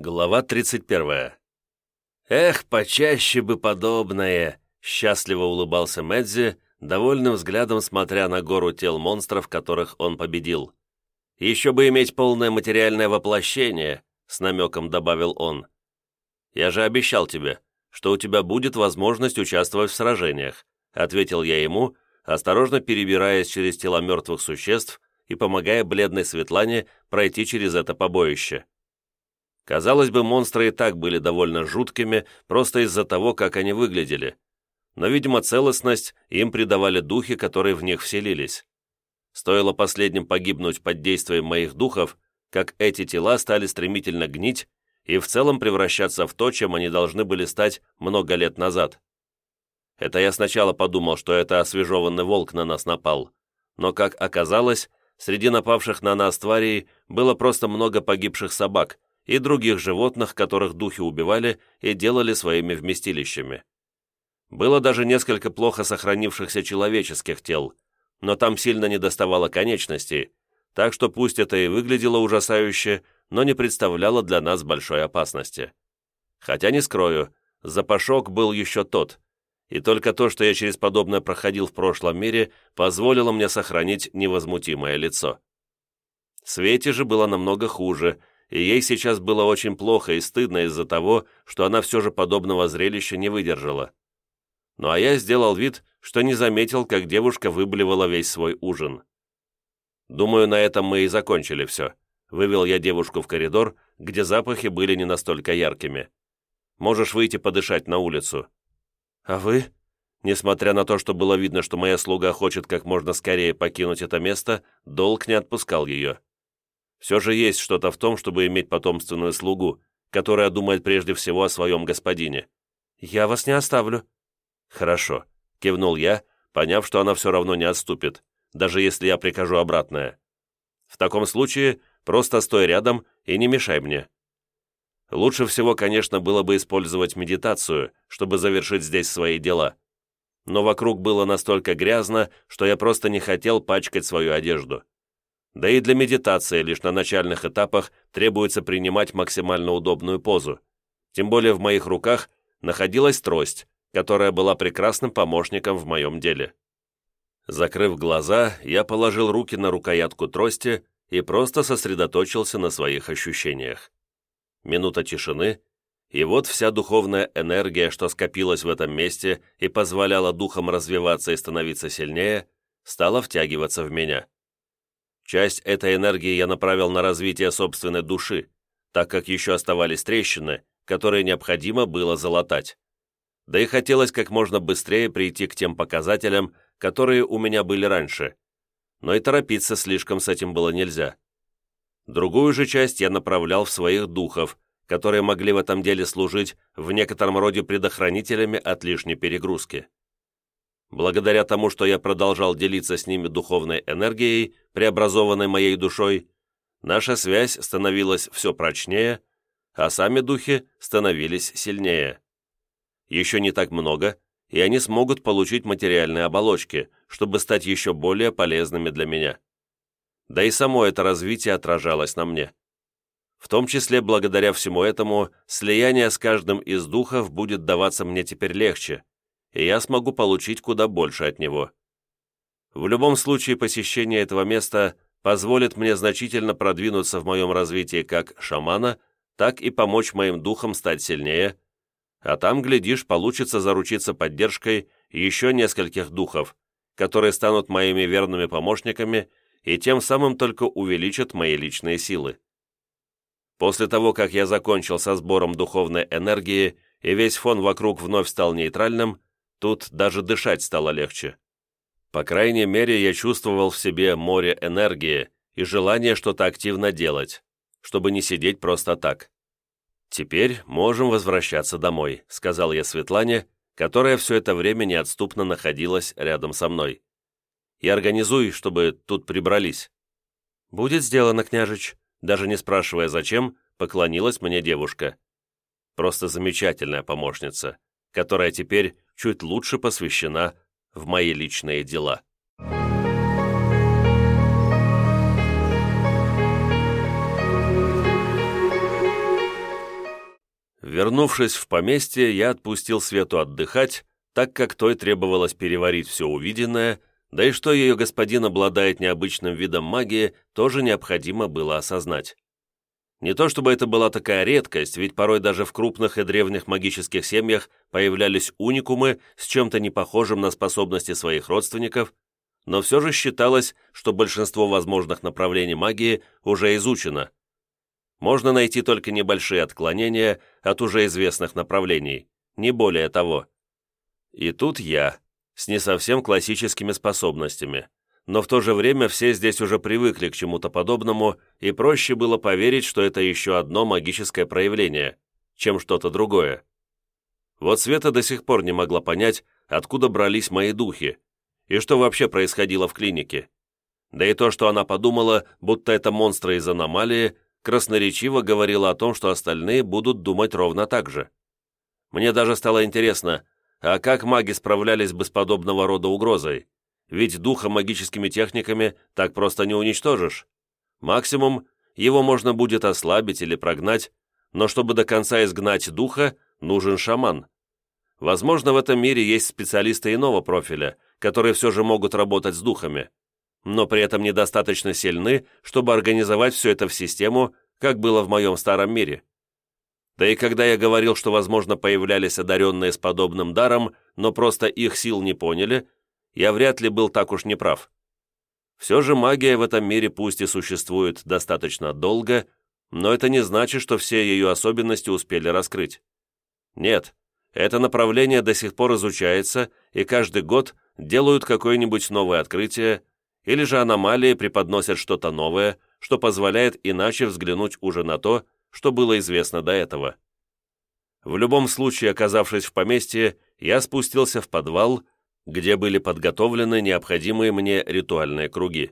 Глава 31. «Эх, почаще бы подобное!» — счастливо улыбался Мэдзи, довольным взглядом смотря на гору тел монстров, которых он победил. «Еще бы иметь полное материальное воплощение», — с намеком добавил он. «Я же обещал тебе, что у тебя будет возможность участвовать в сражениях», — ответил я ему, осторожно перебираясь через тела мертвых существ и помогая бледной Светлане пройти через это побоище. Казалось бы, монстры и так были довольно жуткими, просто из-за того, как они выглядели. Но, видимо, целостность им придавали духи, которые в них вселились. Стоило последним погибнуть под действием моих духов, как эти тела стали стремительно гнить и в целом превращаться в то, чем они должны были стать много лет назад. Это я сначала подумал, что это освежеванный волк на нас напал, но, как оказалось, среди напавших на нас тварей было просто много погибших собак, и других животных, которых духи убивали и делали своими вместилищами. Было даже несколько плохо сохранившихся человеческих тел, но там сильно недоставало конечностей, так что пусть это и выглядело ужасающе, но не представляло для нас большой опасности. Хотя не скрою, запашок был еще тот, и только то, что я через подобное проходил в прошлом мире, позволило мне сохранить невозмутимое лицо. Свете же было намного хуже, и ей сейчас было очень плохо и стыдно из-за того, что она все же подобного зрелища не выдержала. Ну а я сделал вид, что не заметил, как девушка выблевала весь свой ужин. Думаю, на этом мы и закончили все. Вывел я девушку в коридор, где запахи были не настолько яркими. Можешь выйти подышать на улицу. А вы? Несмотря на то, что было видно, что моя слуга хочет как можно скорее покинуть это место, долг не отпускал ее. Все же есть что-то в том, чтобы иметь потомственную слугу, которая думает прежде всего о своем господине. Я вас не оставлю». «Хорошо», — кивнул я, поняв, что она все равно не отступит, даже если я прикажу обратное. «В таком случае просто стой рядом и не мешай мне». Лучше всего, конечно, было бы использовать медитацию, чтобы завершить здесь свои дела. Но вокруг было настолько грязно, что я просто не хотел пачкать свою одежду. Да и для медитации лишь на начальных этапах требуется принимать максимально удобную позу. Тем более в моих руках находилась трость, которая была прекрасным помощником в моем деле. Закрыв глаза, я положил руки на рукоятку трости и просто сосредоточился на своих ощущениях. Минута тишины, и вот вся духовная энергия, что скопилась в этом месте и позволяла духам развиваться и становиться сильнее, стала втягиваться в меня. Часть этой энергии я направил на развитие собственной души, так как еще оставались трещины, которые необходимо было залатать. Да и хотелось как можно быстрее прийти к тем показателям, которые у меня были раньше. Но и торопиться слишком с этим было нельзя. Другую же часть я направлял в своих духов, которые могли в этом деле служить в некотором роде предохранителями от лишней перегрузки. Благодаря тому, что я продолжал делиться с ними духовной энергией, преобразованной моей душой, наша связь становилась все прочнее, а сами духи становились сильнее. Еще не так много, и они смогут получить материальные оболочки, чтобы стать еще более полезными для меня. Да и само это развитие отражалось на мне. В том числе благодаря всему этому слияние с каждым из духов будет даваться мне теперь легче, и я смогу получить куда больше от него. В любом случае посещение этого места позволит мне значительно продвинуться в моем развитии как шамана, так и помочь моим духам стать сильнее, а там, глядишь, получится заручиться поддержкой еще нескольких духов, которые станут моими верными помощниками и тем самым только увеличат мои личные силы. После того, как я закончил со сбором духовной энергии и весь фон вокруг вновь стал нейтральным, Тут даже дышать стало легче. По крайней мере, я чувствовал в себе море энергии и желание что-то активно делать, чтобы не сидеть просто так. «Теперь можем возвращаться домой», — сказал я Светлане, которая все это время неотступно находилась рядом со мной. «И организуй, чтобы тут прибрались». «Будет сделано, княжич», даже не спрашивая зачем, поклонилась мне девушка. Просто замечательная помощница, которая теперь чуть лучше посвящена в мои личные дела. Вернувшись в поместье, я отпустил Свету отдыхать, так как той требовалось переварить все увиденное, да и что ее господин обладает необычным видом магии, тоже необходимо было осознать. Не то чтобы это была такая редкость, ведь порой даже в крупных и древних магических семьях появлялись уникумы с чем-то непохожим на способности своих родственников, но все же считалось, что большинство возможных направлений магии уже изучено. Можно найти только небольшие отклонения от уже известных направлений, не более того. И тут я, с не совсем классическими способностями, но в то же время все здесь уже привыкли к чему-то подобному, и проще было поверить, что это еще одно магическое проявление, чем что-то другое. Вот Света до сих пор не могла понять, откуда брались мои духи, и что вообще происходило в клинике. Да и то, что она подумала, будто это монстры из аномалии, красноречиво говорило о том, что остальные будут думать ровно так же. Мне даже стало интересно, а как маги справлялись бы с подобного рода угрозой? Ведь духа магическими техниками так просто не уничтожишь. Максимум, его можно будет ослабить или прогнать, но чтобы до конца изгнать духа, нужен шаман. Возможно, в этом мире есть специалисты иного профиля, которые все же могут работать с духами, но при этом недостаточно сильны, чтобы организовать все это в систему, как было в моем старом мире. Да и когда я говорил, что, возможно, появлялись одаренные с подобным даром, но просто их сил не поняли, я вряд ли был так уж неправ. Все же магия в этом мире пусть и существует достаточно долго, но это не значит, что все ее особенности успели раскрыть. Нет, это направление до сих пор изучается, и каждый год делают какое-нибудь новое открытие, или же аномалии преподносят что-то новое, что позволяет иначе взглянуть уже на то, что было известно до этого. В любом случае, оказавшись в поместье, я спустился в подвал, где были подготовлены необходимые мне ритуальные круги.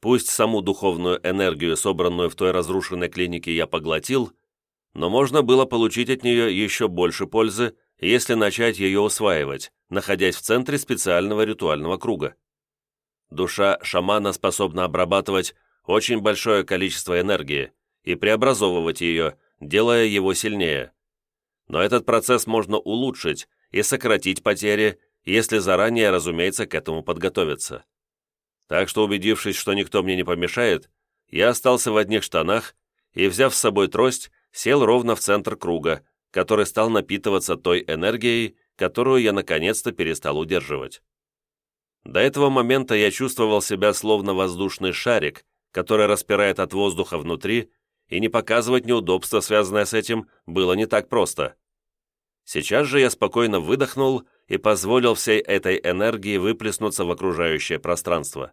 Пусть саму духовную энергию, собранную в той разрушенной клинике, я поглотил, но можно было получить от нее еще больше пользы, если начать ее усваивать, находясь в центре специального ритуального круга. Душа шамана способна обрабатывать очень большое количество энергии и преобразовывать ее, делая его сильнее. Но этот процесс можно улучшить и сократить потери, если заранее, разумеется, к этому подготовиться. Так что, убедившись, что никто мне не помешает, я остался в одних штанах и, взяв с собой трость, сел ровно в центр круга, который стал напитываться той энергией, которую я наконец-то перестал удерживать. До этого момента я чувствовал себя словно воздушный шарик, который распирает от воздуха внутри, и не показывать неудобства, связанное с этим, было не так просто. Сейчас же я спокойно выдохнул и позволил всей этой энергии выплеснуться в окружающее пространство.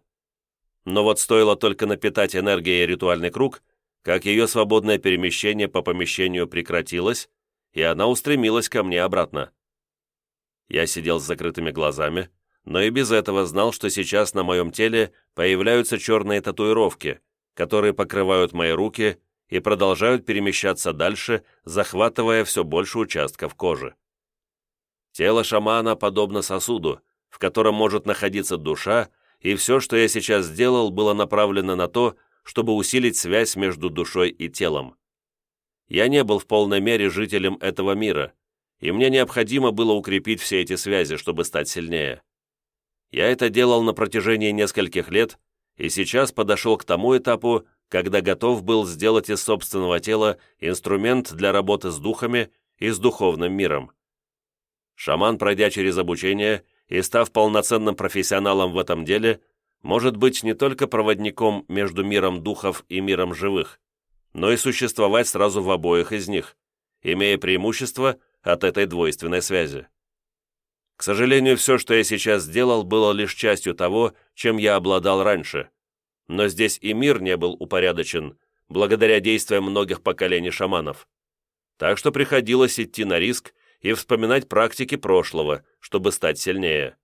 Но вот стоило только напитать энергией ритуальный круг, как ее свободное перемещение по помещению прекратилось, и она устремилась ко мне обратно. Я сидел с закрытыми глазами, но и без этого знал, что сейчас на моем теле появляются черные татуировки, которые покрывают мои руки и продолжают перемещаться дальше, захватывая все больше участков кожи. Тело шамана подобно сосуду, в котором может находиться душа, и все, что я сейчас сделал, было направлено на то, чтобы усилить связь между душой и телом. Я не был в полной мере жителем этого мира, и мне необходимо было укрепить все эти связи, чтобы стать сильнее. Я это делал на протяжении нескольких лет, и сейчас подошел к тому этапу, когда готов был сделать из собственного тела инструмент для работы с духами и с духовным миром. Шаман, пройдя через обучение и став полноценным профессионалом в этом деле, может быть не только проводником между миром духов и миром живых, но и существовать сразу в обоих из них, имея преимущество от этой двойственной связи. К сожалению, все, что я сейчас сделал, было лишь частью того, чем я обладал раньше. Но здесь и мир не был упорядочен, благодаря действиям многих поколений шаманов. Так что приходилось идти на риск и вспоминать практики прошлого, чтобы стать сильнее.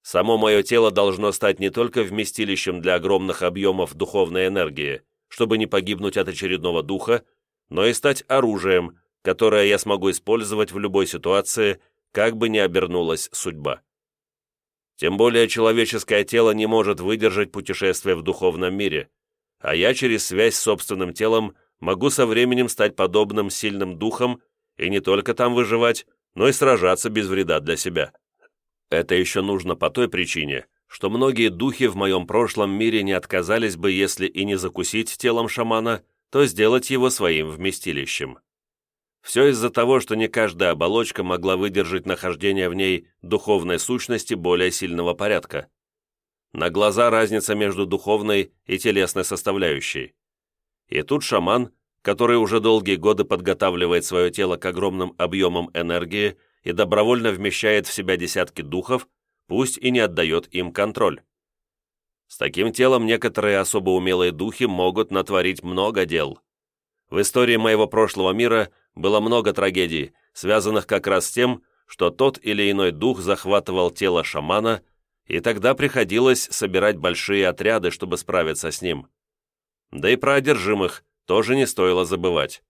Само мое тело должно стать не только вместилищем для огромных объемов духовной энергии, чтобы не погибнуть от очередного духа, но и стать оружием, которое я смогу использовать в любой ситуации, как бы ни обернулась судьба. Тем более человеческое тело не может выдержать путешествие в духовном мире, а я через связь с собственным телом могу со временем стать подобным сильным духом и не только там выживать, но и сражаться без вреда для себя. Это еще нужно по той причине, что многие духи в моем прошлом мире не отказались бы, если и не закусить телом шамана, то сделать его своим вместилищем. Все из-за того, что не каждая оболочка могла выдержать нахождение в ней духовной сущности более сильного порядка. На глаза разница между духовной и телесной составляющей. И тут шаман, который уже долгие годы подготавливает свое тело к огромным объемам энергии и добровольно вмещает в себя десятки духов, пусть и не отдает им контроль. С таким телом некоторые особо умелые духи могут натворить много дел. В истории моего прошлого мира было много трагедий, связанных как раз с тем, что тот или иной дух захватывал тело шамана, и тогда приходилось собирать большие отряды, чтобы справиться с ним. Да и про одержимых тоже не стоило забывать.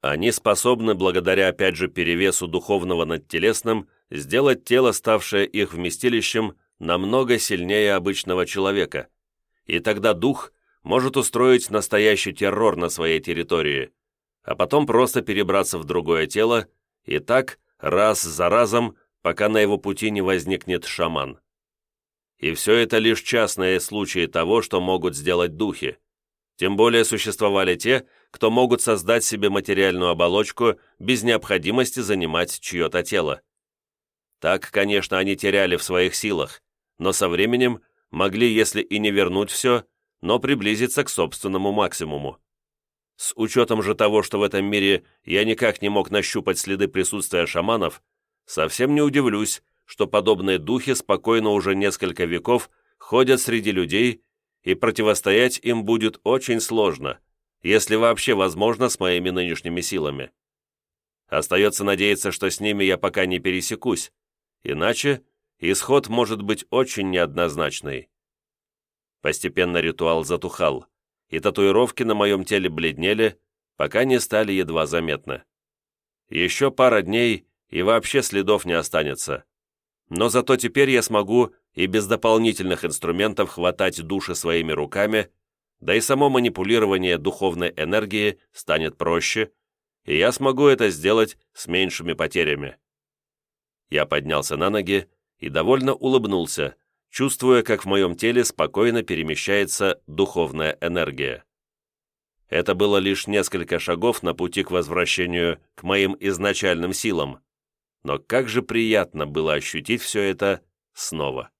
Они способны, благодаря опять же перевесу духовного над телесным, сделать тело, ставшее их вместилищем, намного сильнее обычного человека, и тогда дух может устроить настоящий террор на своей территории, а потом просто перебраться в другое тело, и так, раз за разом, пока на его пути не возникнет шаман. И все это лишь частные случаи того, что могут сделать духи. Тем более существовали те, кто могут создать себе материальную оболочку без необходимости занимать чье-то тело. Так, конечно, они теряли в своих силах, но со временем могли, если и не вернуть все, но приблизиться к собственному максимуму. С учетом же того, что в этом мире я никак не мог нащупать следы присутствия шаманов, совсем не удивлюсь, что подобные духи спокойно уже несколько веков ходят среди людей, и противостоять им будет очень сложно, если вообще возможно с моими нынешними силами. Остается надеяться, что с ними я пока не пересекусь, Иначе исход может быть очень неоднозначный. Постепенно ритуал затухал, и татуировки на моем теле бледнели, пока не стали едва заметны. Еще пара дней, и вообще следов не останется. Но зато теперь я смогу и без дополнительных инструментов хватать души своими руками, да и само манипулирование духовной энергии станет проще, и я смогу это сделать с меньшими потерями. Я поднялся на ноги и довольно улыбнулся, чувствуя, как в моем теле спокойно перемещается духовная энергия. Это было лишь несколько шагов на пути к возвращению к моим изначальным силам, но как же приятно было ощутить все это снова.